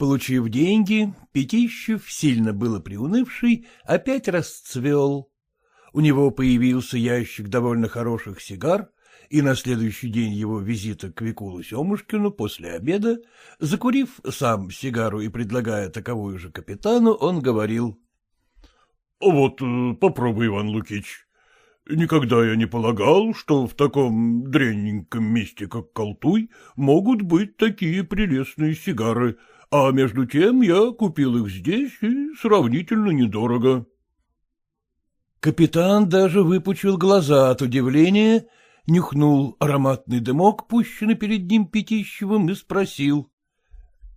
Получив деньги, Пятищев, сильно было приунывший, опять расцвел. У него появился ящик довольно хороших сигар, и на следующий день его визита к Викулу Семушкину после обеда, закурив сам сигару и предлагая таковую же капитану, он говорил. — Вот э, попробуй, Иван Лукич. Никогда я не полагал, что в таком дрянненьком месте, как Колтуй, могут быть такие прелестные сигары, а между тем я купил их здесь и сравнительно недорого. Капитан даже выпучил глаза от удивления, нюхнул ароматный дымок, пущенный перед ним Пятищевым, и спросил.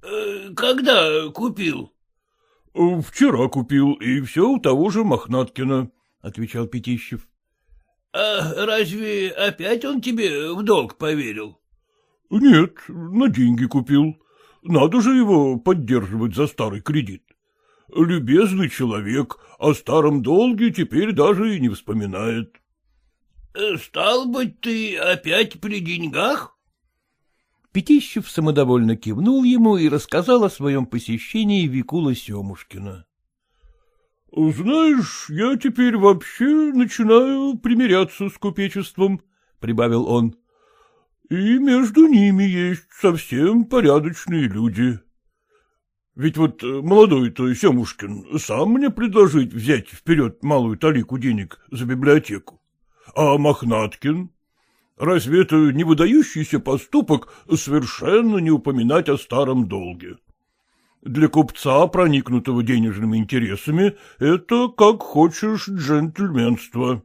«Э, — Когда купил? — Вчера купил, и все у того же Мохнаткина, — отвечал Пятищев. — А разве опять он тебе в долг поверил? — Нет, на деньги купил. Надо же его поддерживать за старый кредит. Любезный человек, о старом долге теперь даже и не вспоминает. — Стал быть, ты опять при деньгах? Пятищев самодовольно кивнул ему и рассказал о своем посещении Викула Семушкина. — Знаешь, я теперь вообще начинаю примиряться с купечеством, — прибавил он. И между ними есть совсем порядочные люди. Ведь вот э, молодой-то Семушкин сам мне предложить взять вперед малую талику денег за библиотеку. А Мохнаткин? Разве это не выдающийся поступок совершенно не упоминать о старом долге? Для купца, проникнутого денежными интересами, это, как хочешь, джентльменство.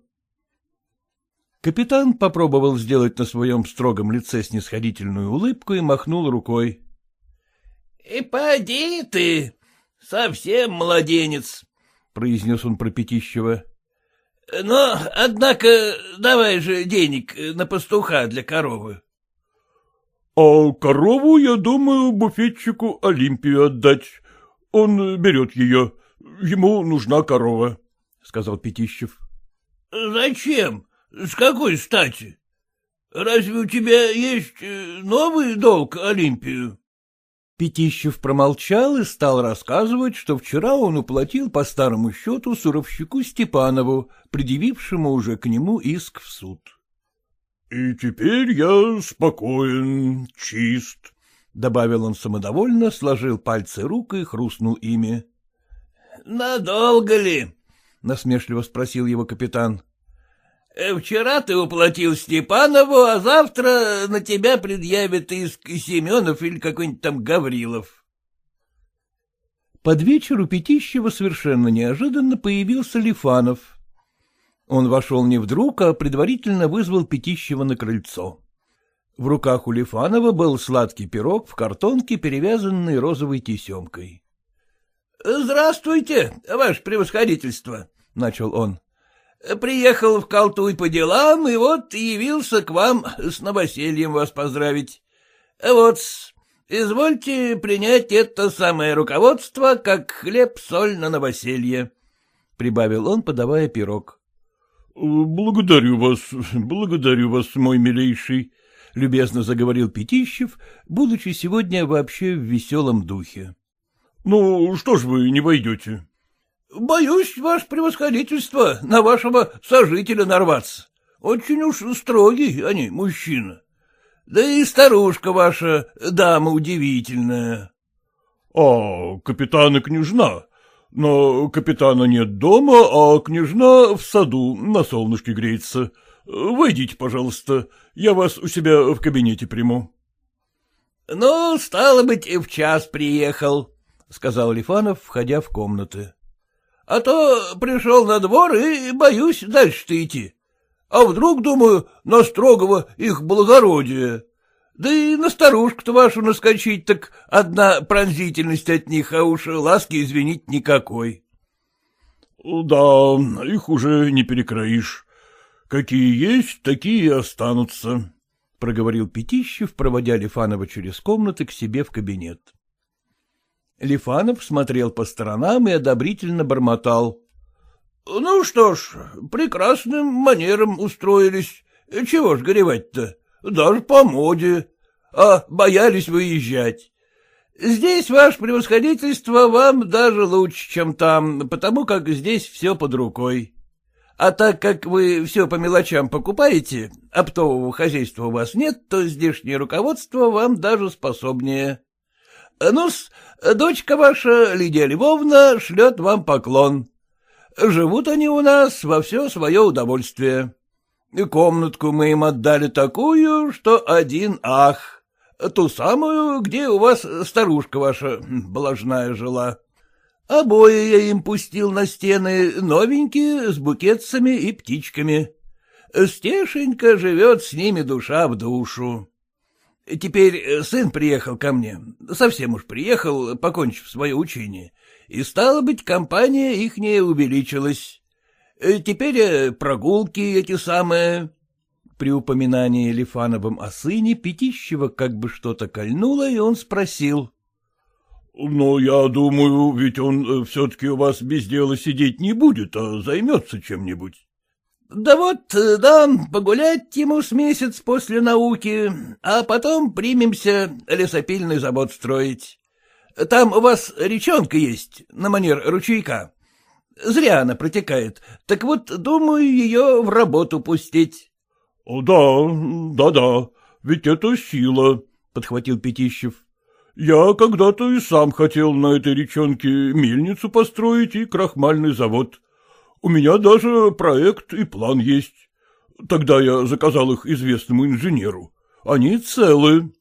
Капитан попробовал сделать на своем строгом лице снисходительную улыбку и махнул рукой. — И поди ты, совсем младенец, — произнес он про Пятищева. — Но, однако, давай же денег на пастуха для коровы. — А корову, я думаю, буфетчику Олимпию отдать. Он берет ее. Ему нужна корова, — сказал Пятищев. — Зачем? С какой стати? Разве у тебя есть э, новый долг Олимпию? Пятищев промолчал и стал рассказывать, что вчера он уплатил по старому счету суровщику Степанову, предъявившему уже к нему иск в суд. — И теперь я спокоен, чист, — добавил он самодовольно, сложил пальцы рук и хрустнул ими. — Надолго ли? — насмешливо спросил его капитан. Э, вчера ты уплатил Степанову, а завтра на тебя предъявит иск Семенов или какой-нибудь там Гаврилов. Под вечер у Пятищева совершенно неожиданно появился Лифанов. Он вошел не вдруг, а предварительно вызвал Пятищева на крыльцо. В руках у Лифанова был сладкий пирог в картонке, перевязанный розовой тесемкой. — Здравствуйте, ваше превосходительство, — начал он. Приехал в Калтуй по делам, и вот явился к вам с новосельем вас поздравить. Вот, извольте принять это самое руководство, как хлеб-соль на новоселье, — прибавил он, подавая пирог. — Благодарю вас, благодарю вас, мой милейший, — любезно заговорил Пятищев, будучи сегодня вообще в веселом духе. — Ну, что ж вы не войдете? — Боюсь, ваше превосходительство, на вашего сожителя нарваться. Очень уж строгий они, мужчина. Да и старушка ваша, дама удивительная. — А, капитан и княжна, Но капитана нет дома, а княжна в саду на солнышке греется. Войдите, пожалуйста, я вас у себя в кабинете приму. — Ну, стало быть, в час приехал, — сказал Лифанов, входя в комнаты. — А то пришел на двор и боюсь дальше-то идти. А вдруг, думаю, на строгого их благородие. Да и на старушку-то вашу наскочить, так одна пронзительность от них, а уж ласки извинить никакой. — Да, их уже не перекроишь. Какие есть, такие и останутся, — проговорил Пятищев, проводя Лифанова через комнаты к себе в кабинет. Лифанов смотрел по сторонам и одобрительно бормотал. — Ну что ж, прекрасным манером устроились. Чего ж горевать-то? Даже по моде. А боялись выезжать. Здесь, ваше превосходительство, вам даже лучше, чем там, потому как здесь все под рукой. А так как вы все по мелочам покупаете, оптового хозяйства у вас нет, то здешнее руководство вам даже способнее. Ну-с, дочка ваша, Лидия Львовна, шлет вам поклон. Живут они у нас во все свое удовольствие. Комнатку мы им отдали такую, что один ах. Ту самую, где у вас старушка ваша блажная жила. Обои я им пустил на стены, новенькие, с букетцами и птичками. Стешенька живет с ними душа в душу. Теперь сын приехал ко мне, совсем уж приехал, покончив свое учение, и, стало быть, компания ихняя увеличилась. Теперь прогулки эти самые... При упоминании Лифановым о сыне Пятищева как бы что-то кольнуло, и он спросил. Но я думаю, ведь он э, все-таки у вас без дела сидеть не будет, а займется чем-нибудь. — Да вот, э, дам погулять ему с месяц после науки, а потом примемся лесопильный завод строить. Там у вас речонка есть, на манер ручейка. Зря она протекает, так вот, думаю, ее в работу пустить. — Да, да-да, ведь это сила, — подхватил Пятищев. Я когда-то и сам хотел на этой речонке мельницу построить и крахмальный завод. У меня даже проект и план есть. Тогда я заказал их известному инженеру. Они целы.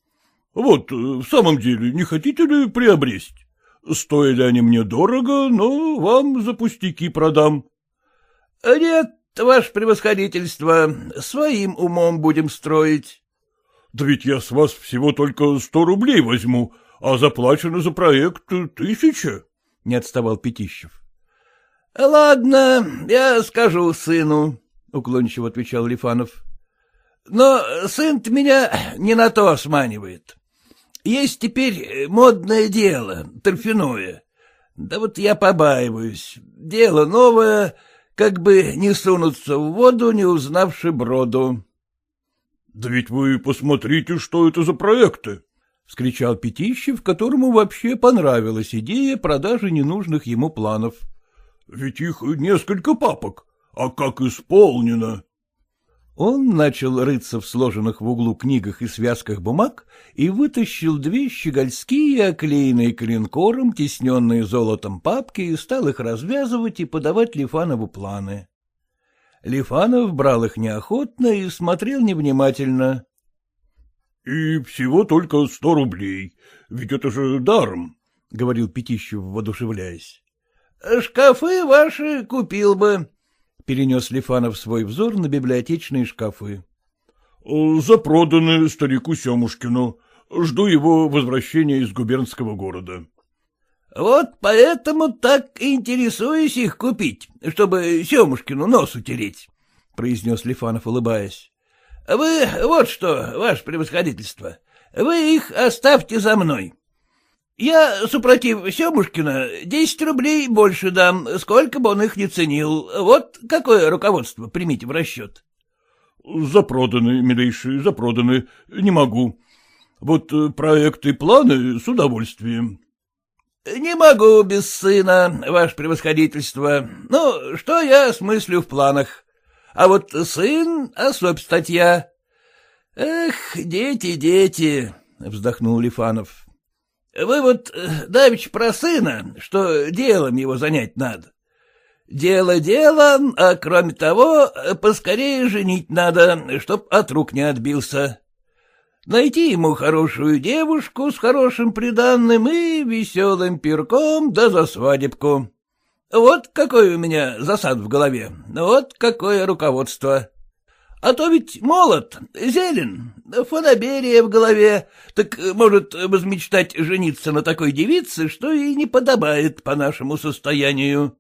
Вот, в самом деле, не хотите ли приобрести? Стоили они мне дорого, но вам за пустяки продам. — Нет, ваше превосходительство, своим умом будем строить. — Да ведь я с вас всего только сто рублей возьму, а заплачено за проект тысяча, — не отставал Пятищев. — Ладно, я скажу сыну, — уклончиво отвечал Лифанов. — Но сын-то меня не на то сманивает. Есть теперь модное дело, торфяное. Да вот я побаиваюсь. Дело новое, как бы не сунуться в воду, не узнавши броду. — Да ведь вы посмотрите, что это за проекты, — вскричал Пятищев, которому вообще понравилась идея продажи ненужных ему планов. — Ведь их несколько папок, а как исполнено! Он начал рыться в сложенных в углу книгах и связках бумаг и вытащил две щегольские, оклеенные клинкором, тесненные золотом папки, и стал их развязывать и подавать Лифанову планы. Лифанов брал их неохотно и смотрел невнимательно. И всего только сто рублей, ведь это же даром, — говорил Пятищев, воодушевляясь. — Шкафы ваши купил бы, — перенес Лифанов свой взор на библиотечные шкафы. — Запроданы старику Семушкину. Жду его возвращения из губернского города. — Вот поэтому так интересуюсь их купить, чтобы Семушкину нос утереть, — произнес Лифанов, улыбаясь. — Вы вот что, ваше превосходительство, вы их оставьте за мной. Я, супротив Семушкина, десять рублей больше дам, сколько бы он их не ценил. Вот какое руководство примите в расчет. — Запроданы, милейшие, запроданы, не могу. Вот э, проекты и планы с удовольствием. — Не могу без сына, ваше превосходительство. Ну, что я смыслю в планах? а вот сын — особь статья. — Эх, дети, дети, — вздохнул Лифанов. — вы вот э, давич про сына, что делом его занять надо. Дело дело, а кроме того, поскорее женить надо, чтоб от рук не отбился. Найти ему хорошую девушку с хорошим приданным и веселым пирком да за свадебку. Вот какой у меня засад в голове, вот какое руководство. А то ведь молод, зелен, фанаберия в голове, так может возмечтать жениться на такой девице, что и не подобает по нашему состоянию.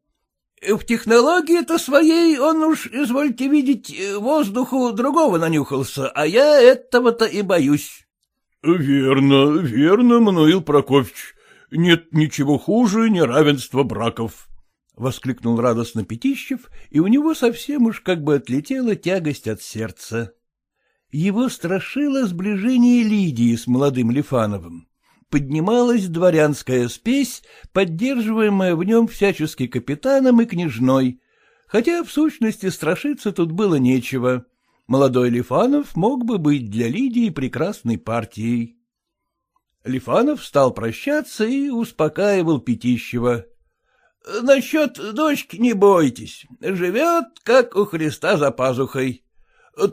В технологии-то своей он уж, извольте видеть, воздуху другого нанюхался, а я этого-то и боюсь. — Верно, верно, Мануил Прокофьевич. Нет ничего хуже неравенства браков, — воскликнул радостно Пятищев, и у него совсем уж как бы отлетела тягость от сердца. Его страшило сближение Лидии с молодым Лифановым поднималась дворянская спесь, поддерживаемая в нем всячески капитаном и княжной, хотя в сущности страшиться тут было нечего. Молодой Лифанов мог бы быть для Лидии прекрасной партией. Лифанов стал прощаться и успокаивал Пятищева. — Насчет дочки не бойтесь, живет, как у Христа за пазухой.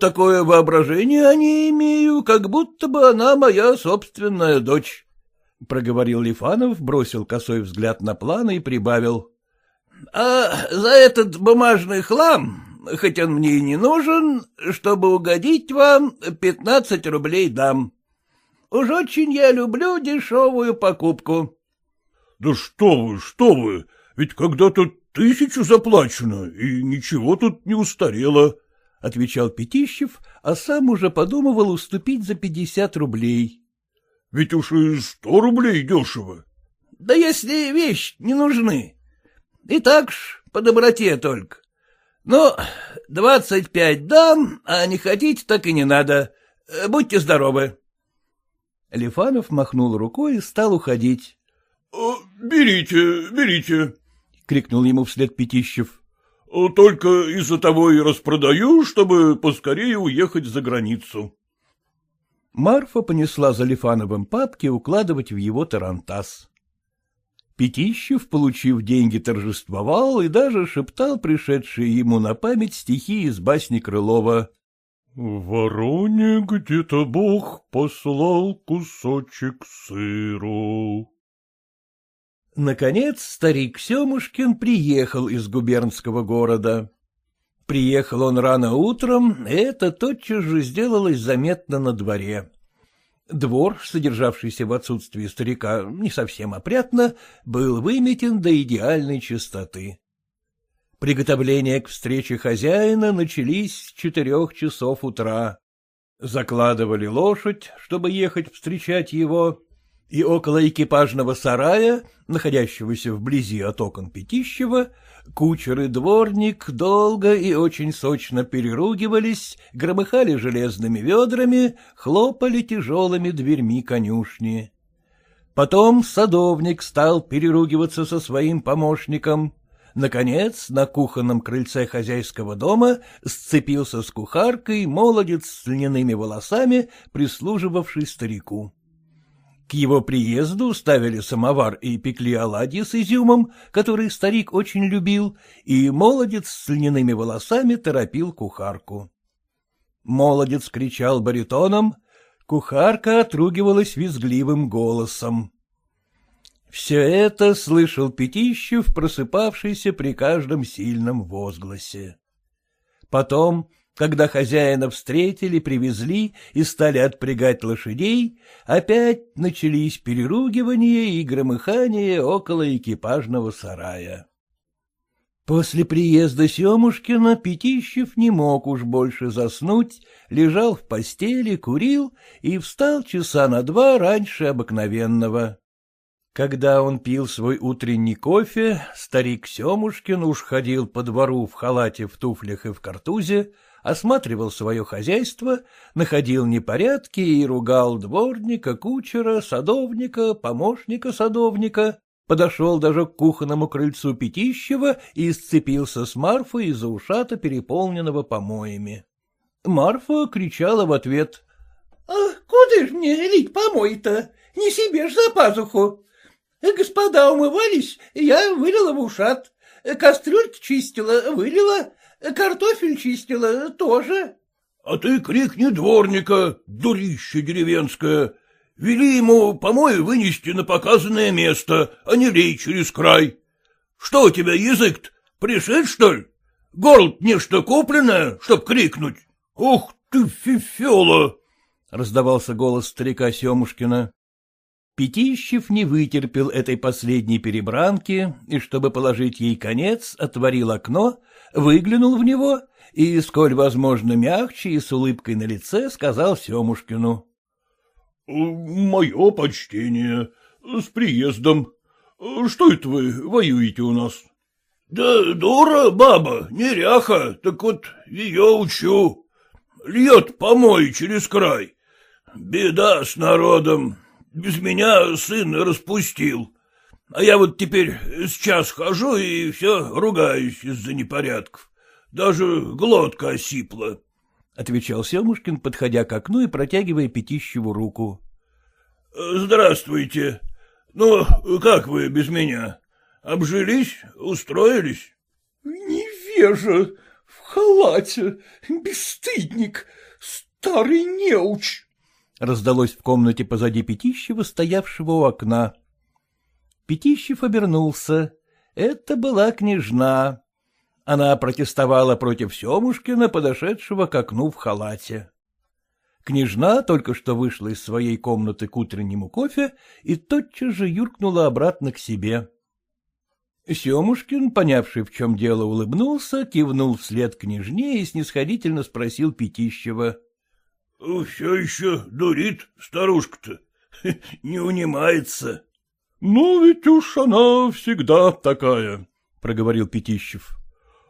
Такое воображение о ней имею, как будто бы она моя собственная дочь. — проговорил Лифанов, бросил косой взгляд на планы и прибавил. — А за этот бумажный хлам, хоть он мне и не нужен, чтобы угодить вам, пятнадцать рублей дам. Уж очень я люблю дешевую покупку. — Да что вы, что вы, ведь когда-то тысячу заплачено, и ничего тут не устарело, — отвечал Пятищев, а сам уже подумывал уступить за пятьдесят рублей. Ведь уж и сто рублей дешево. — Да если вещь не нужны. И так ж, по доброте только. Ну, двадцать пять дам, а не хотите, так и не надо. Будьте здоровы. Лифанов махнул рукой и стал уходить. — Берите, берите, — крикнул ему вслед Пятищев. — Только из-за того и распродаю, чтобы поскорее уехать за границу. Марфа понесла за Лифановым папки укладывать в его тарантас. Пятищев, получив деньги, торжествовал и даже шептал пришедшие ему на память стихи из басни Крылова. «В вороне где-то Бог послал кусочек сыру». Наконец старик Семушкин приехал из губернского города. Приехал он рано утром, и это тотчас же сделалось заметно на дворе. Двор, содержавшийся в отсутствии старика не совсем опрятно, был выметен до идеальной чистоты. Приготовления к встрече хозяина начались с четырех часов утра. Закладывали лошадь, чтобы ехать встречать его, и около экипажного сарая, находящегося вблизи от окон Пятищева, Кучер и дворник долго и очень сочно переругивались, громыхали железными ведрами, хлопали тяжелыми дверьми конюшни. Потом садовник стал переругиваться со своим помощником. Наконец, на кухонном крыльце хозяйского дома сцепился с кухаркой молодец с льняными волосами, прислуживавший старику. К его приезду ставили самовар и пекли оладьи с изюмом, который старик очень любил, и молодец с льняными волосами торопил кухарку. Молодец кричал баритоном, кухарка отругивалась визгливым голосом. Все это слышал Пятищев, просыпавшийся при каждом сильном возгласе. Потом когда хозяина встретили, привезли и стали отпрягать лошадей, опять начались переругивания и громыхания около экипажного сарая. После приезда Семушкина Пятищев не мог уж больше заснуть, лежал в постели, курил и встал часа на два раньше обыкновенного. Когда он пил свой утренний кофе, старик Семушкин уж ходил по двору в халате, в туфлях и в картузе, осматривал свое хозяйство, находил непорядки и ругал дворника, кучера, садовника, помощника садовника, подошел даже к кухонному крыльцу Пятищева и сцепился с Марфой из-за ушата, переполненного помоями. Марфа кричала в ответ. — А куда ж мне лить помой-то? Не себе ж за пазуху. Господа умывались, я вылила в ушат. Кастрюльки чистила, вылила. Картофель чистила тоже. — А ты крикни дворника, дурище деревенское. Вели ему помой вынести на показанное место, а не лей через край. Что у тебя язык-то, пришит, что ли? Горло нечто купленное, чтоб крикнуть. Ух ты, фифела! — раздавался голос старика Семушкина. Пятищев не вытерпел этой последней перебранки и, чтобы положить ей конец, отворил окно, выглянул в него и, сколь возможно мягче и с улыбкой на лице, сказал Семушкину. — Мое почтение. С приездом. Что это вы воюете у нас? — Да дура баба, неряха, так вот ее учу. Льет помой через край. Беда с народом. Без меня сын распустил. А я вот теперь сейчас хожу и все ругаюсь из-за непорядков. Даже глотка осипла. — отвечал Семушкин, подходя к окну и протягивая Пятищеву руку. — Здравствуйте. Ну, как вы без меня? Обжились, устроились? — Невежа, в халате, бесстыдник, старый неуч! — раздалось в комнате позади Пятищева, стоявшего у окна. Пятищев обернулся. Это была княжна. Она протестовала против Семушкина, подошедшего к окну в халате. Княжна только что вышла из своей комнаты к утреннему кофе и тотчас же юркнула обратно к себе. Семушкин, понявший, в чем дело, улыбнулся, кивнул вслед княжне и снисходительно спросил Пятищева. — Все еще дурит старушка-то, не унимается. — Ну, ведь уж она всегда такая, — проговорил Пятищев.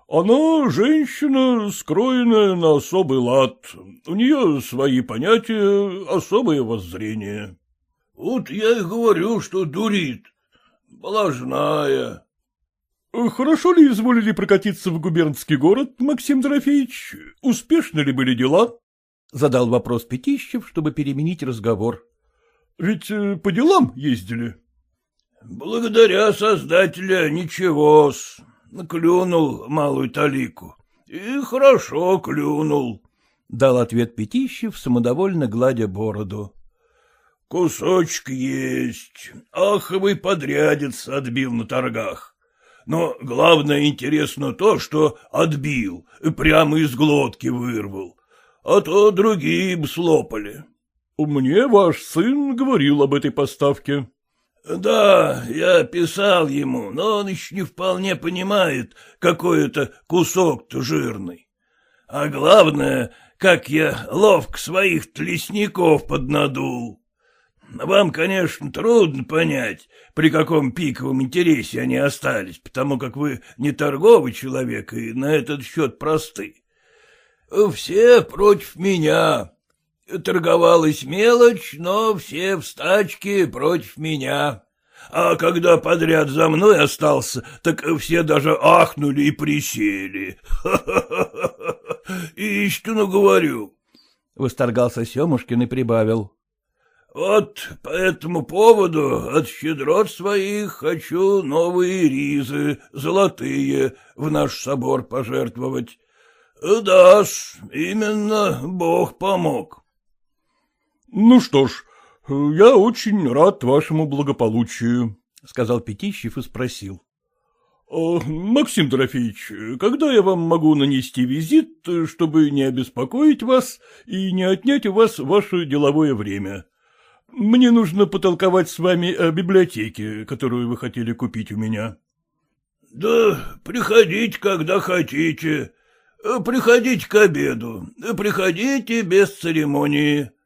Она женщина, скроенная на особый лад. У нее свои понятия, особое воззрение. — Вот я и говорю, что дурит. Должная. — Хорошо ли изволили прокатиться в губернский город, Максим Дорофеевич? Успешны ли были дела? — задал вопрос Пятищев, чтобы переменить разговор. — Ведь э, по делам ездили? — Благодаря Создателя ничего-с. Клюнул малую талику. И хорошо клюнул, — дал ответ Пятищев, самодовольно гладя бороду. — Кусочек есть. Аховый подрядец отбил на торгах. Но главное интересно то, что отбил, прямо из глотки вырвал, а то другие бы слопали. — Мне ваш сын говорил об этой поставке. — Да, я писал ему, но он еще не вполне понимает, какой это кусок-то жирный. А главное, как я ловко своих тлесников поднадул. Вам, конечно, трудно понять, при каком пиковом интересе они остались, потому как вы не торговый человек и на этот счет просты. Все против меня, Торговалась мелочь, но все в стачке против меня. А когда подряд за мной остался, так все даже ахнули и присели. Истину говорю. Восторгался Семушкин и прибавил. Вот по этому поводу от щедрот своих хочу новые ризы, золотые, в наш собор пожертвовать. да именно Бог помог. — Ну что ж, я очень рад вашему благополучию, — сказал Пятищев и спросил. «А, — Максим Дорофеевич, когда я вам могу нанести визит, чтобы не обеспокоить вас и не отнять у вас ваше деловое время? Мне нужно потолковать с вами о библиотеке, которую вы хотели купить у меня. — Да приходите, когда хотите. Приходите к обеду. Приходите без церемонии. —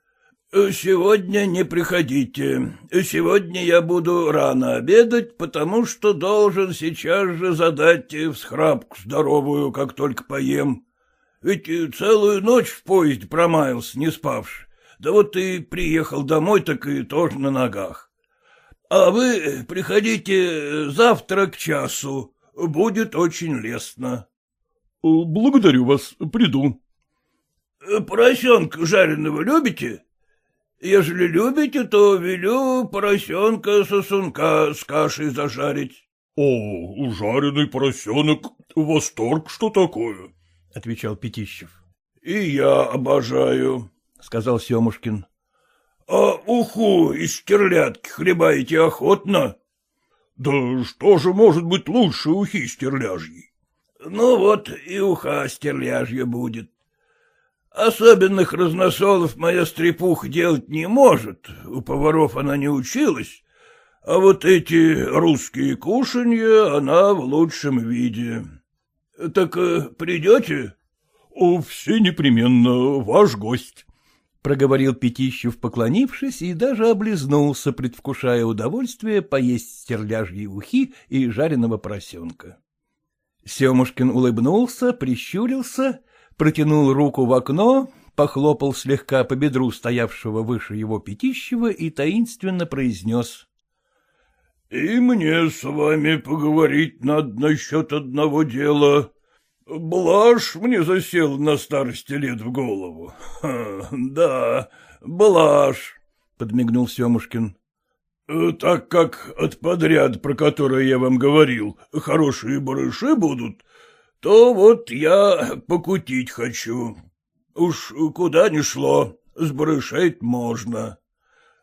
Сегодня не приходите. Сегодня я буду рано обедать, потому что должен сейчас же задать всхрапку здоровую, как только поем. Ведь целую ночь в поезде промаялся, не спавши. Да вот и приехал домой, так и тоже на ногах. А вы приходите завтра к часу. Будет очень лестно. — Благодарю вас, приду. — Поросенка жареного любите? — Ежели любите, то велю поросенка-сосунка с кашей зажарить. — О, жареный поросенок, восторг, что такое? — отвечал Пятищев. — И я обожаю, — сказал Семушкин. — А уху из стерлядки хлебаете охотно? — Да что же может быть лучше ухи стерляжьей? — Ну вот и уха стерляжья будет. Особенных разносолов моя стрепуха делать не может, у поваров она не училась, а вот эти русские кушанья она в лучшем виде. Так э, придете? — Все непременно, ваш гость, — проговорил Пятищев, поклонившись, и даже облизнулся, предвкушая удовольствие поесть стерляжьи ухи и жареного поросенка. Семушкин улыбнулся, прищурился протянул руку в окно, похлопал слегка по бедру стоявшего выше его Пятищева и таинственно произнес. — И мне с вами поговорить надо насчет одного дела. Блажь мне засел на старости лет в голову. Да, блажь, — подмигнул Семушкин. — Так как от подряд, про который я вам говорил, хорошие барыши будут, то вот я покутить хочу. Уж куда ни шло, сбрышать можно.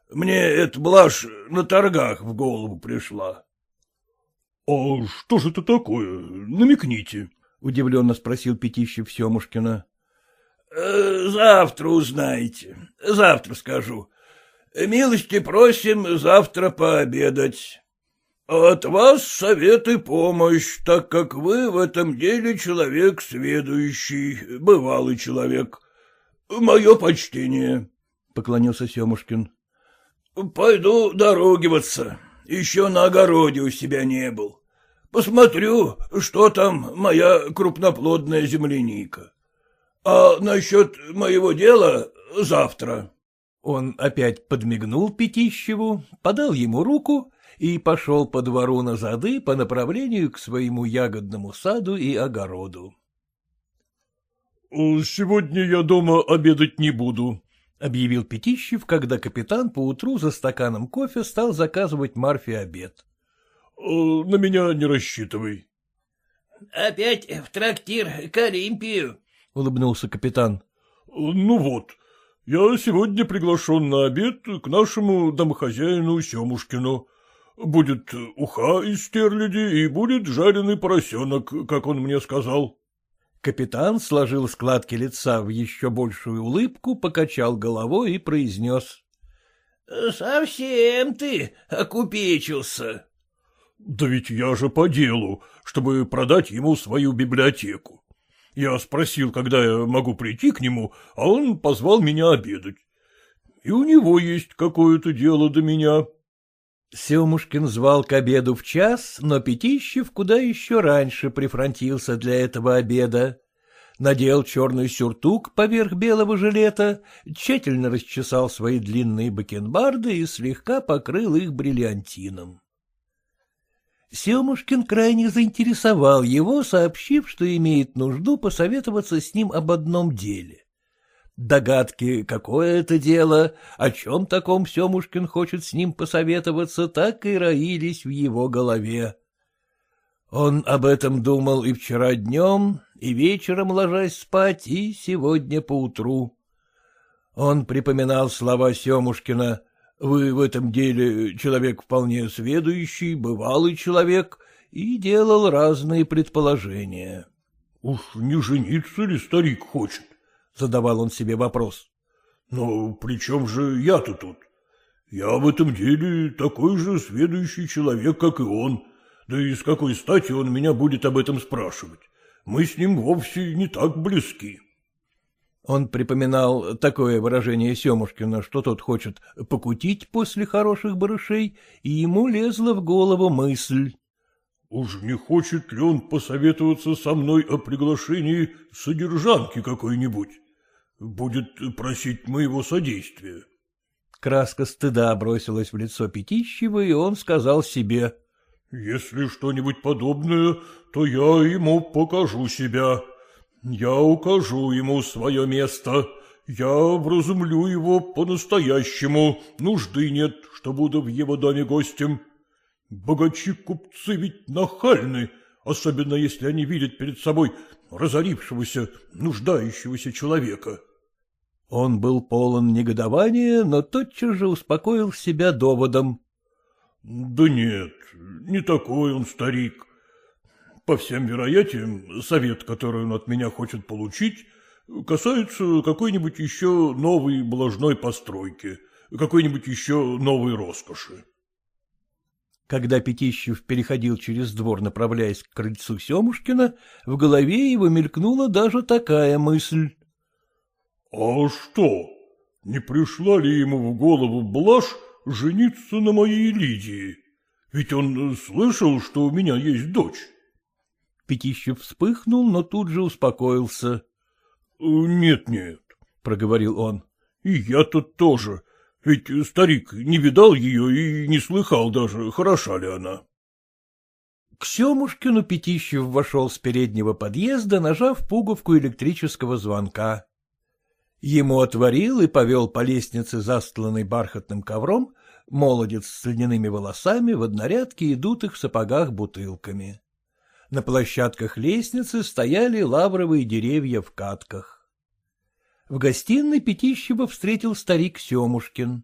Мне эта блажь на торгах в голову пришла. — А что же это такое? Намекните, — удивленно спросил Пятищев Семушкина. «Э, — Завтра узнаете, завтра скажу. Милости просим завтра пообедать. От вас совет и помощь, так как вы в этом деле человек сведущий, бывалый человек. Мое почтение, — поклонился Семушкин. — Пойду дорогиваться, еще на огороде у себя не был. Посмотрю, что там моя крупноплодная земляника. А насчет моего дела завтра. Он опять подмигнул Пятищеву, подал ему руку и пошел по двору на зады по направлению к своему ягодному саду и огороду. — Сегодня я дома обедать не буду, — объявил Пятищев, когда капитан поутру за стаканом кофе стал заказывать Марфе обед. — На меня не рассчитывай. — Опять в трактир к Олимпию, — улыбнулся капитан. — Ну вот, я сегодня приглашен на обед к нашему домохозяину Семушкину. Будет уха из стерляди и будет жареный поросенок, как он мне сказал. Капитан сложил складки лица в еще большую улыбку, покачал головой и произнес. — Совсем ты окупечился. — Да ведь я же по делу, чтобы продать ему свою библиотеку. Я спросил, когда я могу прийти к нему, а он позвал меня обедать. И у него есть какое-то дело до меня. Семушкин звал к обеду в час, но Пятищев куда еще раньше прифронтился для этого обеда. Надел черный сюртук поверх белого жилета, тщательно расчесал свои длинные бакенбарды и слегка покрыл их бриллиантином. Семушкин крайне заинтересовал его, сообщив, что имеет нужду посоветоваться с ним об одном деле. Догадки, какое это дело, о чем таком Семушкин хочет с ним посоветоваться, так и роились в его голове. Он об этом думал и вчера днем, и вечером ложась спать, и сегодня поутру. Он припоминал слова Семушкина «Вы в этом деле человек вполне сведущий, бывалый человек» и делал разные предположения. — Уж не жениться ли старик хочет? — задавал он себе вопрос. — Но при чем же я-то тут? Я в этом деле такой же сведущий человек, как и он. Да и с какой стати он меня будет об этом спрашивать? Мы с ним вовсе не так близки. Он припоминал такое выражение Семушкина, что тот хочет покутить после хороших барышей, и ему лезла в голову мысль. Уж не хочет ли он посоветоваться со мной о приглашении содержанки какой-нибудь? Будет просить моего содействия. Краска стыда бросилась в лицо Пятищева, и он сказал себе. — Если что-нибудь подобное, то я ему покажу себя. Я укажу ему свое место, Я вразумлю его по-настоящему, нужды нет, что буду в его доме гостем. Богачи-купцы ведь нахальны, особенно если они видят перед собой разорившегося, нуждающегося человека. Он был полон негодования, но тотчас же успокоил себя доводом. — Да нет, не такой он старик. По всем вероятиям, совет, который он от меня хочет получить, касается какой-нибудь еще новой блажной постройки, какой-нибудь еще новой роскоши. Когда Пятищев переходил через двор, направляясь к крыльцу Семушкина, в голове его мелькнула даже такая мысль. — А что, не пришла ли ему в голову блажь жениться на моей Лидии? Ведь он слышал, что у меня есть дочь. Пятищев вспыхнул, но тут же успокоился. «Нет, — Нет-нет, — проговорил он, — и я-то тоже, ведь старик не видал ее и не слыхал даже, хороша ли она. К Семушкину Пятищев вошел с переднего подъезда, нажав пуговку электрического звонка. Ему отворил и повел по лестнице, застланной бархатным ковром, молодец с льняными волосами в однорядке и дутых сапогах бутылками. На площадках лестницы стояли лавровые деревья в катках. В гостиной Пятищева встретил старик Семушкин.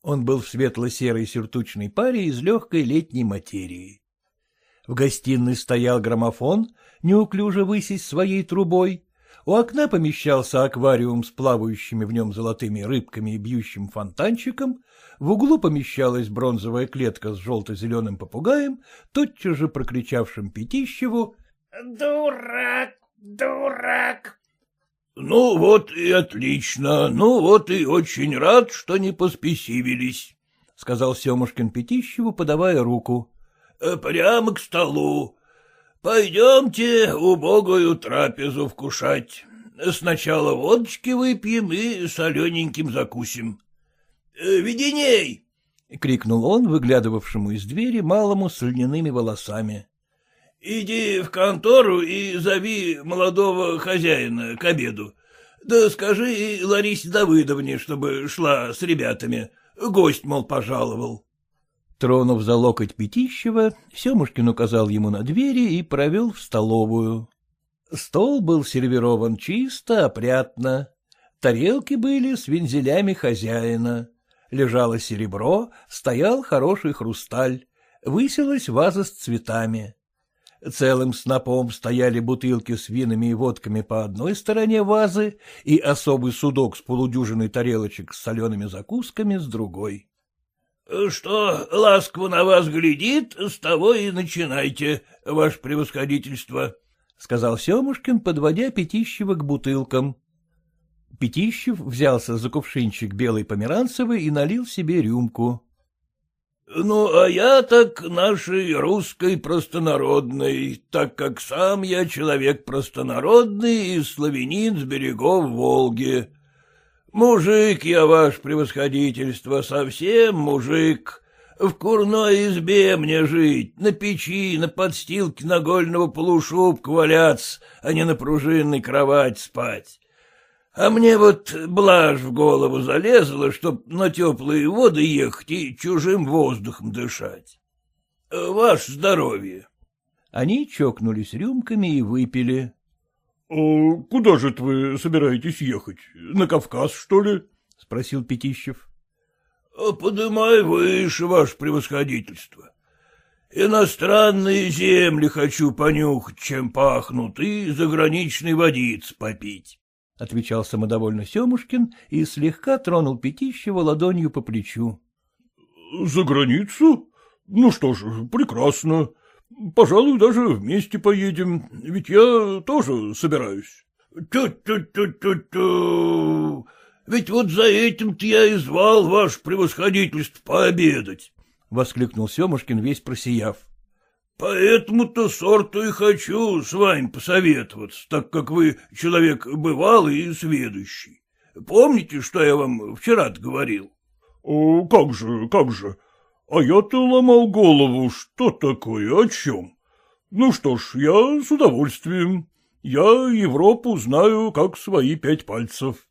Он был в светло-серой сюртучной паре из легкой летней материи. В гостиной стоял граммофон, неуклюже высясь своей трубой, у окна помещался аквариум с плавающими в нем золотыми рыбками и бьющим фонтанчиком, в углу помещалась бронзовая клетка с желто-зеленым попугаем, тотчас же прокричавшим Пятищеву «Дурак! Дурак!» «Ну вот и отлично, ну вот и очень рад, что не поспесивились», — сказал Семушкин Пятищеву, подавая руку. «Прямо к столу. Пойдемте убогую трапезу вкушать. Сначала водочки выпьем и солененьким закусим. Э, — Веденей! — крикнул он, выглядывавшему из двери малому с льняными волосами. — Иди в контору и зови молодого хозяина к обеду. Да скажи и Ларисе Давыдовне, чтобы шла с ребятами. Гость, мол, пожаловал. Тронув за локоть Пятищева, Семушкин указал ему на двери и провел в столовую. Стол был сервирован чисто, опрятно. Тарелки были с вензелями хозяина. Лежало серебро, стоял хороший хрусталь. Высилась ваза с цветами. Целым снопом стояли бутылки с винами и водками по одной стороне вазы и особый судок с полудюжиной тарелочек с солеными закусками с другой. — Что ласково на вас глядит, с того и начинайте, ваше превосходительство, — сказал Семушкин, подводя Пятищева к бутылкам. Пятищев взялся за кувшинчик белой померанцевой и налил себе рюмку. — Ну, а я так нашей русской простонародной, так как сам я человек простонародный и славянин с берегов Волги, Мужик я, ваше превосходительство, совсем мужик. В курной избе мне жить, на печи, на подстилке нагольного полушубка валяться, а не на пружинной кровать спать. А мне вот блажь в голову залезла, чтоб на теплые воды ехать и чужим воздухом дышать. Ваше здоровье. Они чокнулись рюмками и выпили. — А куда же вы собираетесь ехать? На Кавказ, что ли? — спросил Пятищев. — Подымай выше, ваше превосходительство. Иностранные земли хочу понюхать, чем пахнут, и заграничной водиц попить, — отвечал самодовольно Семушкин и слегка тронул Пятищева ладонью по плечу. — За границу? Ну что ж, прекрасно. Пожалуй, даже вместе поедем, ведь я тоже собираюсь. Ту-ту-ту-ту-ту. Ведь вот за этим-то я и звал ваше превосходительство пообедать, — воскликнул Семушкин, весь просияв. — Поэтому-то сорту и хочу с вами посоветоваться, так как вы человек бывалый и сведущий. Помните, что я вам вчера говорил? — Как же, как же, а я-то ломал голову, что такое, о чем. Ну что ж, я с удовольствием. Я Европу знаю, как свои пять пальцев.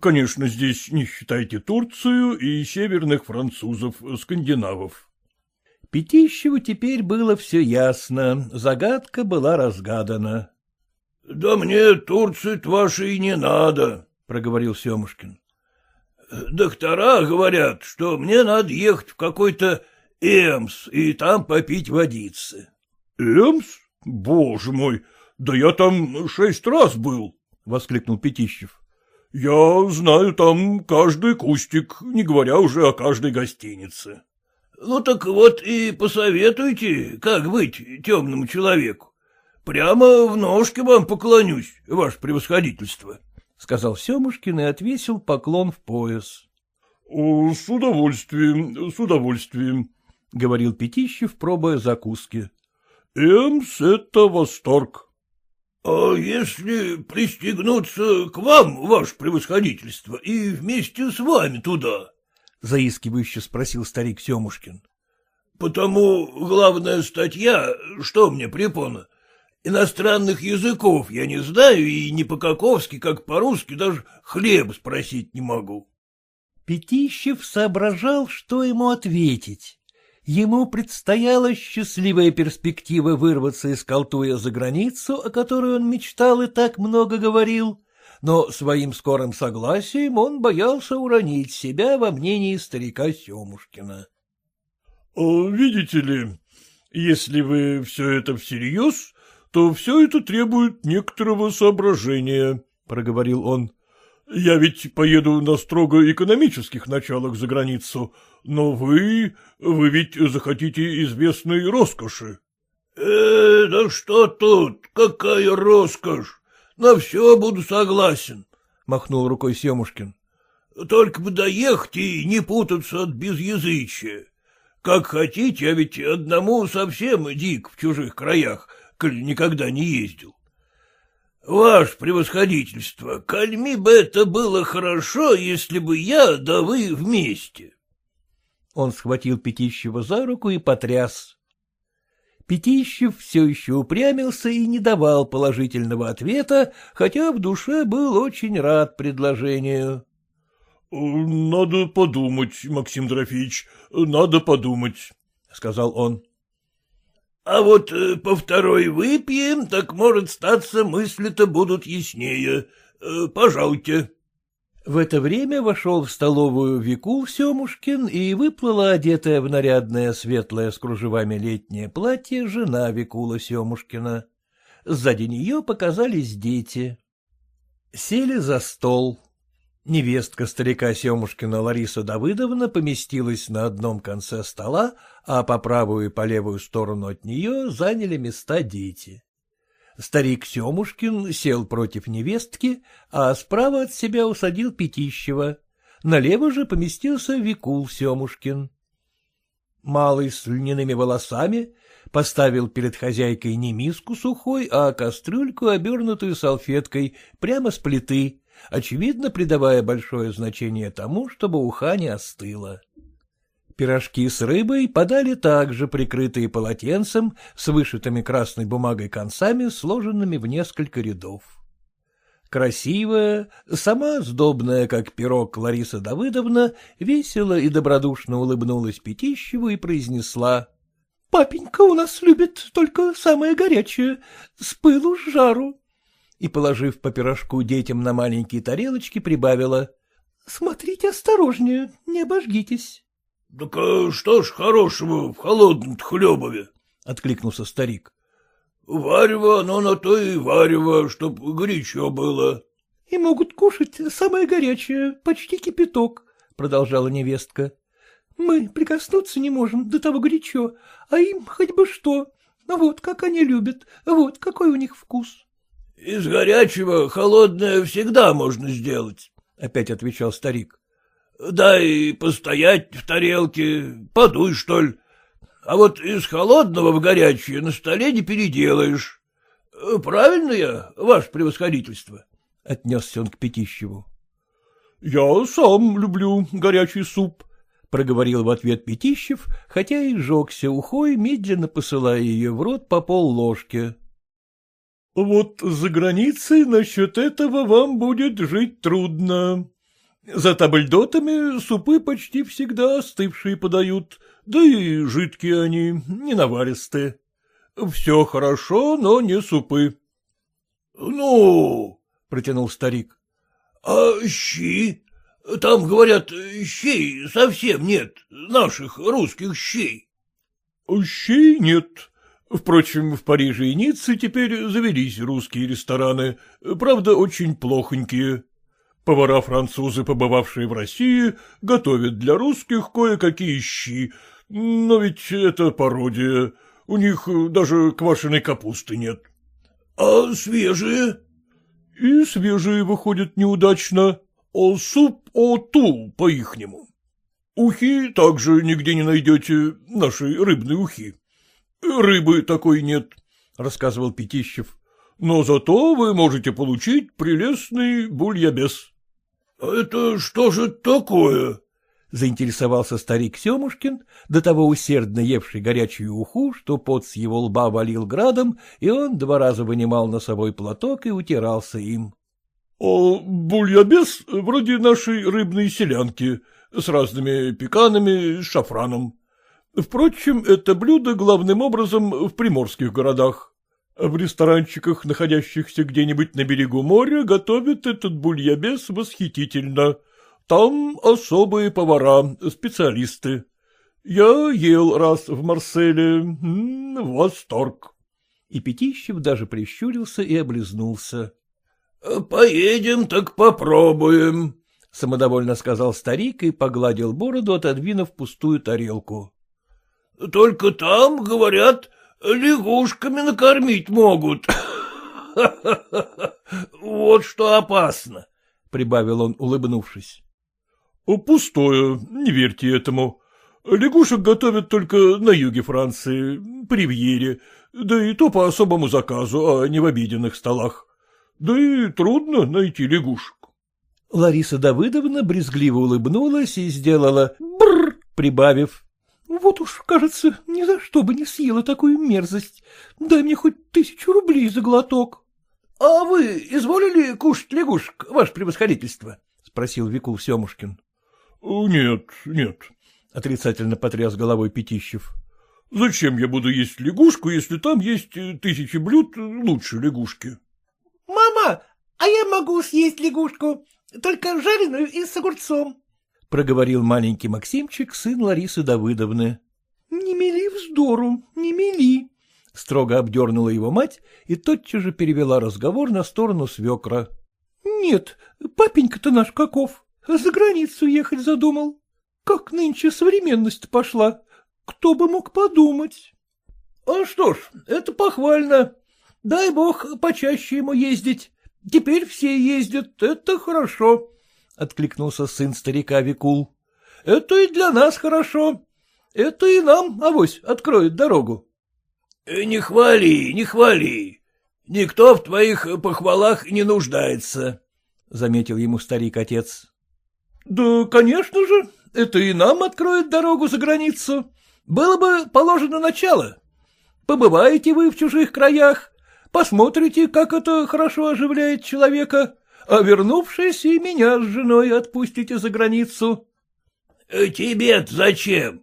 Конечно, здесь не считайте Турцию и северных французов, скандинавов. Пятищеву теперь было все ясно, загадка была разгадана. — Да мне Турции вашей не надо, — проговорил Семушкин. — Доктора говорят, что мне надо ехать в какой-то Эмс и там попить водицы. — Эмс? Боже мой, да я там шесть раз был, — воскликнул Пятищев. — Я знаю там каждый кустик, не говоря уже о каждой гостинице. — Ну так вот и посоветуйте, как быть темному человеку. Прямо в ножки вам поклонюсь, ваше превосходительство, — сказал Семушкин и отвесил поклон в пояс. — С удовольствием, с удовольствием, — говорил Пятищев, пробуя закуски. — Эмс — это восторг. — А если пристегнуться к вам, ваше превосходительство, и вместе с вами туда? — заискивающе спросил старик Семушкин. — Потому главная статья, что мне припона, Иностранных языков я не знаю и не по-каковски, как по-русски, даже хлеб спросить не могу. Пятищев соображал, что ему ответить. Ему предстояла счастливая перспектива вырваться из Колтуя за границу, о которой он мечтал и так много говорил, но своим скорым согласием он боялся уронить себя во мнении старика Семушкина. — Видите ли, если вы все это всерьез, то все это требует некоторого соображения, — проговорил он. — Я ведь поеду на строго экономических началах за границу, но вы... вы ведь захотите известной роскоши. — Э, да что тут, какая роскошь! На все буду согласен, — махнул рукой Семушкин. — Только бы доехать и не путаться от безязычия. Как хотите, а ведь одному совсем дик в чужих краях — коль никогда не ездил. Ваше превосходительство, кальми бы это было хорошо, если бы я да вы вместе. Он схватил Пятищева за руку и потряс. Пятищев все еще упрямился и не давал положительного ответа, хотя в душе был очень рад предложению. — Надо подумать, Максим Дорофеевич, надо подумать, — сказал он. А вот э, по второй выпьем, так, может, статься, мысли-то будут яснее. Э, пожалуйте. В это время вошел в столовую Викул Семушкин и выплыла одетая в нарядное светлое с кружевами летнее платье жена Викула Семушкина. Сзади нее показались дети. Сели за стол. Невестка старика Семушкина Лариса Давыдовна поместилась на одном конце стола, а по правую и по левую сторону от нее заняли места дети. Старик Семушкин сел против невестки, а справа от себя усадил Пятищева. Налево же поместился Викул Семушкин. Малый с льняными волосами поставил перед хозяйкой не миску сухой, а кастрюльку, обернутую салфеткой, прямо с плиты, очевидно придавая большое значение тому, чтобы уха не остыла. Пирожки с рыбой подали также прикрытые полотенцем с вышитыми красной бумагой концами, сложенными в несколько рядов. Красивая, сама сдобная, как пирог Лариса Давыдовна, весело и добродушно улыбнулась Пятищеву и произнесла. — Папенька у нас любит только самое горячее, с пылу с жару и, положив по пирожку детям на маленькие тарелочки, прибавила. — Смотрите осторожнее, не обожгитесь. — Так а что ж хорошего в холодном хлебове? — откликнулся старик. — Варево оно на то и варево, чтоб горячо было. — И могут кушать самое горячее, почти кипяток, — продолжала невестка. — Мы прикоснуться не можем, до того горячо, а им хоть бы что. Вот как они любят, вот какой у них вкус. — Из горячего холодное всегда можно сделать, — опять отвечал старик. — Дай постоять в тарелке, подуй, что ли. А вот из холодного в горячее на столе не переделаешь. Правильно я, ваше превосходительство? — отнесся он к Пятищеву. — Я сам люблю горячий суп, — проговорил в ответ Пятищев, хотя и жегся ухой, медленно посылая ее в рот по пол ложки. — Вот за границей насчет этого вам будет жить трудно, За табльдотами супы почти всегда остывшие подают, да и жидкие они, не наваристые. Все хорошо, но не супы. — Ну, — протянул старик, — а щи? Там, говорят, щей совсем нет, наших русских щей. — Щей нет. Впрочем, в Париже и Ницце теперь завелись русские рестораны, правда, очень плохонькие. Повара-французы, побывавшие в России, готовят для русских кое-какие щи, но ведь это пародия, у них даже квашеной капусты нет. — А свежие? — И свежие выходят неудачно, а суп о-ту по-ихнему. Ухи также нигде не найдете, наши рыбные ухи. Рыбы такой нет, — рассказывал Пятищев. Но зато вы можете получить прелестный бульябес. А — Это что же такое? — заинтересовался старик Семушкин, до того усердно евший горячую уху, что пот с его лба валил градом, и он два раза вынимал носовой платок и утирался им. — А бульябес вроде нашей рыбной селянки, с разными пеканами, шафраном. Впрочем, это блюдо главным образом в приморских городах. В ресторанчиках, находящихся где-нибудь на берегу моря, готовят этот бульябес восхитительно. Там особые повара, специалисты. Я ел раз в Марселе. М -м, восторг. И Пятищев даже прищурился и облизнулся. — Поедем, так попробуем, — самодовольно сказал старик и погладил бороду, отодвинув пустую тарелку. — Только там, говорят, лягушками накормить могут. Вот что опасно, — прибавил он, улыбнувшись. — Пустое, не верьте этому. Лягушек готовят только на юге Франции, при Вьере, да и то по особому заказу, а не в обеденных столах. Да и трудно найти лягушек. Лариса Давыдовна брезгливо улыбнулась и сделала «бррр», прибавив вот уж, кажется, ни за что бы не съела такую мерзость. Дай мне хоть тысячу рублей за глоток. — А вы изволили кушать лягушек, ваше превосходительство? — спросил Викул Семушкин. — Нет, нет, — отрицательно потряс головой Пятищев. — Зачем я буду есть лягушку, если там есть э, тысячи блюд лучше лягушки? — Мама, а я могу съесть лягушку, только жареную и с огурцом проговорил маленький Максимчик, сын Ларисы Давыдовны. — Не мели вздору, не мели, — строго обдернула его мать и тотчас же перевела разговор на сторону свекра. — Нет, папенька-то наш каков, за границу ехать задумал. Как нынче современность пошла, кто бы мог подумать. — А что ж, это похвально. Дай бог почаще ему ездить. Теперь все ездят, это хорошо. — откликнулся сын старика Викул. — Это и для нас хорошо. Это и нам, авось, откроет дорогу. Э, — Не хвали, не хвали. Никто в твоих похвалах не нуждается, — заметил ему старик-отец. — Да, конечно же, это и нам откроет дорогу за границу. Было бы положено начало. Побываете вы в чужих краях, посмотрите, как это хорошо оживляет человека, а вернувшись, и меня с женой отпустите за границу. Э, — Тебе-то зачем?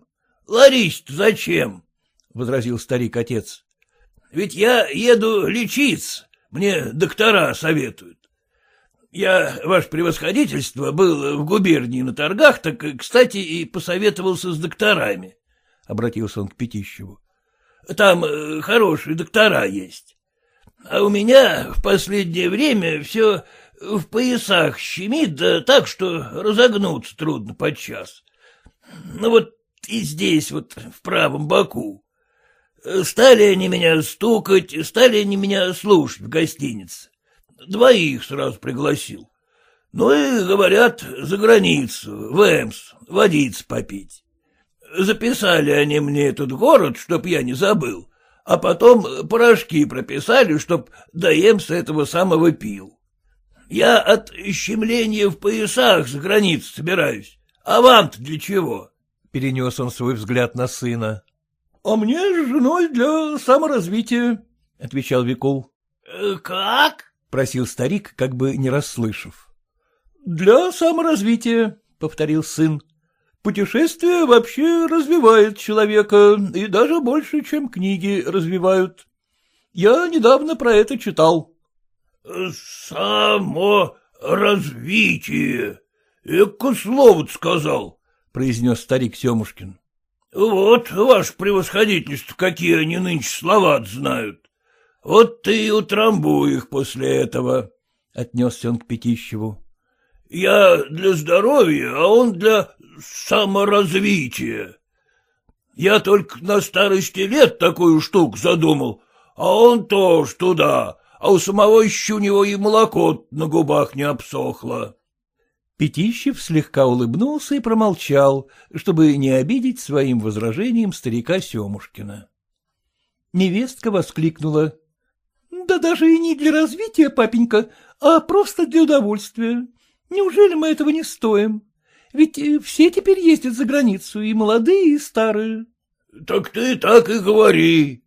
ларис зачем? — возразил старик-отец. — Ведь я еду лечиться, мне доктора советуют. Я, ваше превосходительство, был в губернии на торгах, так, кстати, и посоветовался с докторами, — обратился он к Пятищеву. — Там э, хорошие доктора есть. А у меня в последнее время все в поясах щемит, да так, что разогнуться трудно подчас. Ну вот и здесь вот, в правом боку. Стали они меня стукать, стали они меня слушать в гостинице. Двоих сразу пригласил. Ну и, говорят, за границу, в Эмс, водиться попить. Записали они мне этот город, чтоб я не забыл, а потом порошки прописали, чтоб до Эмса этого самого пил. Я от щемления в поясах за границу собираюсь. А вам-то для чего? — перенес он свой взгляд на сына. — А мне с женой для саморазвития, — отвечал Викул. — Как? — просил старик, как бы не расслышав. —— Для саморазвития, — повторил сын. — Путешествие вообще развивает человека, и даже больше, чем книги развивают. Я недавно про это читал. — Саморазвитие. Эко слово сказал, — произнес старик Семушкин. — Вот, ваше превосходительство, какие они нынче слова знают. Вот ты и утрамбуй их после этого, — отнесся он к Пятищеву. — Я для здоровья, а он для саморазвития. Я только на старости лет такую штуку задумал, а он тоже туда, а у самого еще у него и молоко на губах не обсохло. Пятищев слегка улыбнулся и промолчал, чтобы не обидеть своим возражением старика Семушкина. Невестка воскликнула. — Да даже и не для развития, папенька, а просто для удовольствия. Неужели мы этого не стоим? Ведь э, все теперь ездят за границу, и молодые, и старые. — Так ты так и говори.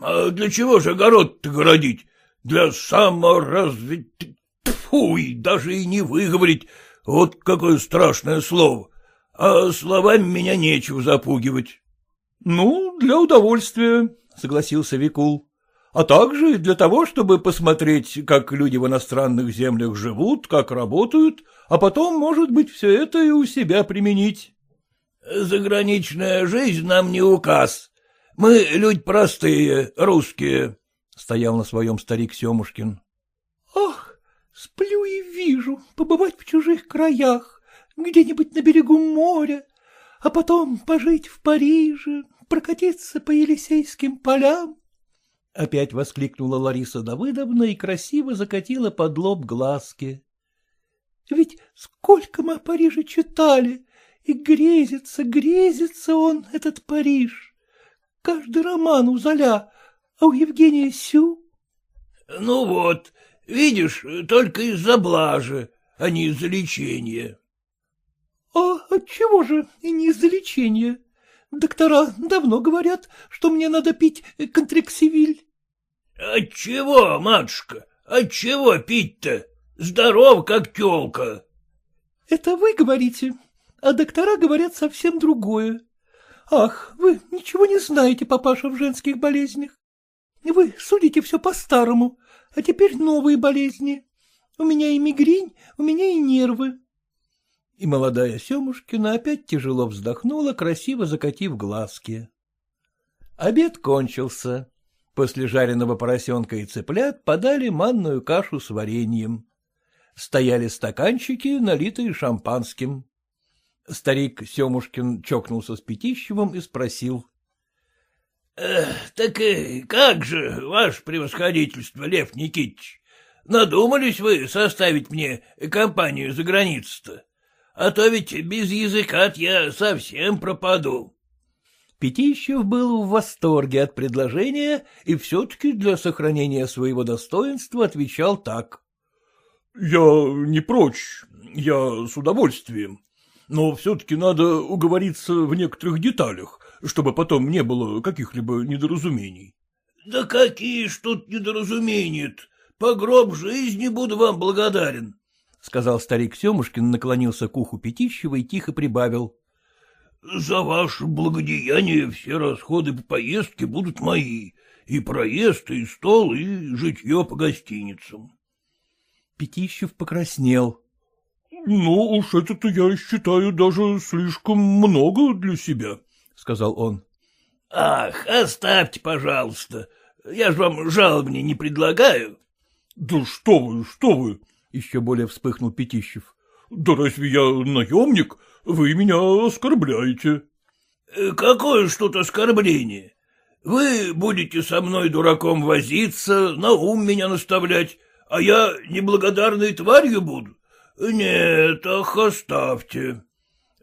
А для чего же огород-то городить? Для саморазвития... Фуй, даже и не выговорить, вот какое страшное слово. А словами меня нечего запугивать. — Ну, для удовольствия, — согласился Викул. — А также для того, чтобы посмотреть, как люди в иностранных землях живут, как работают, а потом, может быть, все это и у себя применить. — Заграничная жизнь нам не указ. Мы люди простые, русские, — стоял на своем старик Семушкин. — Ах, Сплю и вижу побывать в чужих краях, где-нибудь на берегу моря, а потом пожить в Париже, прокатиться по Елисейским полям. Опять воскликнула Лариса Давыдовна и красиво закатила под лоб глазки. Ведь сколько мы о Париже читали, и грезится, грезится он, этот Париж. Каждый роман у Золя, а у Евгения Сю. — Ну вот, Видишь, только из-за блажи, а не из-за лечения. — А отчего же и не из-за лечения? Доктора давно говорят, что мне надо пить контрексивиль. — Отчего, матушка, отчего пить-то? Здоров, как телка. — Это вы говорите, а доктора говорят совсем другое. Ах, вы ничего не знаете, папаша, в женских болезнях. Вы судите все по-старому, а теперь новые болезни. У меня и мигрень, у меня и нервы. И молодая Семушкина опять тяжело вздохнула, красиво закатив глазки. Обед кончился. После жареного поросенка и цыплят подали манную кашу с вареньем. Стояли стаканчики, налитые шампанским. Старик Семушкин чокнулся с Пятищевым и спросил. — Так как же, ваше превосходительство, Лев Никитич, надумались вы составить мне компанию за границу-то? А то ведь без языка я совсем пропаду. Пятищев был в восторге от предложения и все-таки для сохранения своего достоинства отвечал так. — Я не прочь, я с удовольствием, но все-таки надо уговориться в некоторых деталях, чтобы потом не было каких-либо недоразумений. — Да какие ж тут недоразумения -то? По гроб жизни буду вам благодарен, — сказал старик Семушкин, наклонился к уху Пятищева и тихо прибавил. — За ваше благодеяние все расходы по поездке будут мои, и проезд, и стол, и житье по гостиницам. Пятищев покраснел. — Ну уж это-то я считаю даже слишком много для себя, сказал он. — Ах, оставьте, пожалуйста. Я же вам жалобни не предлагаю. — Да что вы, что вы! — еще более вспыхнул Пятищев. — Да разве я наемник? Вы меня оскорбляете. Э, — Какое ж тут оскорбление? Вы будете со мной дураком возиться, на ум меня наставлять, а я неблагодарной тварью буду? Нет, ах, оставьте.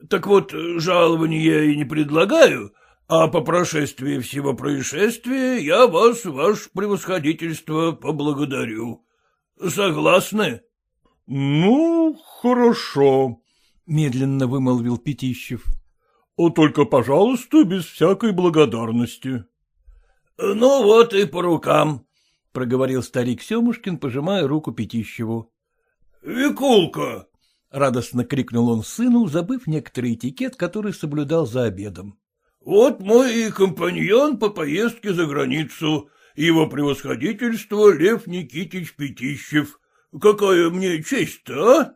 Так вот, жалования я и не предлагаю, а по прошествии всего происшествия я вас, ваше превосходительство, поблагодарю. Согласны? — Ну, хорошо, — медленно вымолвил Пятищев. — Только, пожалуйста, без всякой благодарности. — Ну вот и по рукам, — проговорил старик Семушкин, пожимая руку Пятищеву. — Викулка, — радостно крикнул он сыну, забыв некоторый этикет, который соблюдал за обедом. — Вот мой компаньон по поездке за границу, его превосходительство Лев Никитич Пятищев. Какая мне честь-то, а?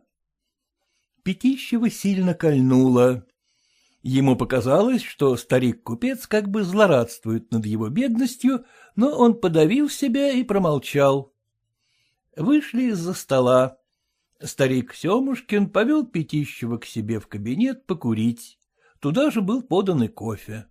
Пятищева сильно кольнуло. Ему показалось, что старик-купец как бы злорадствует над его бедностью, но он подавил себя и промолчал. Вышли из-за стола. Старик Семушкин повел Пятищева к себе в кабинет покурить. Туда же был подан и кофе.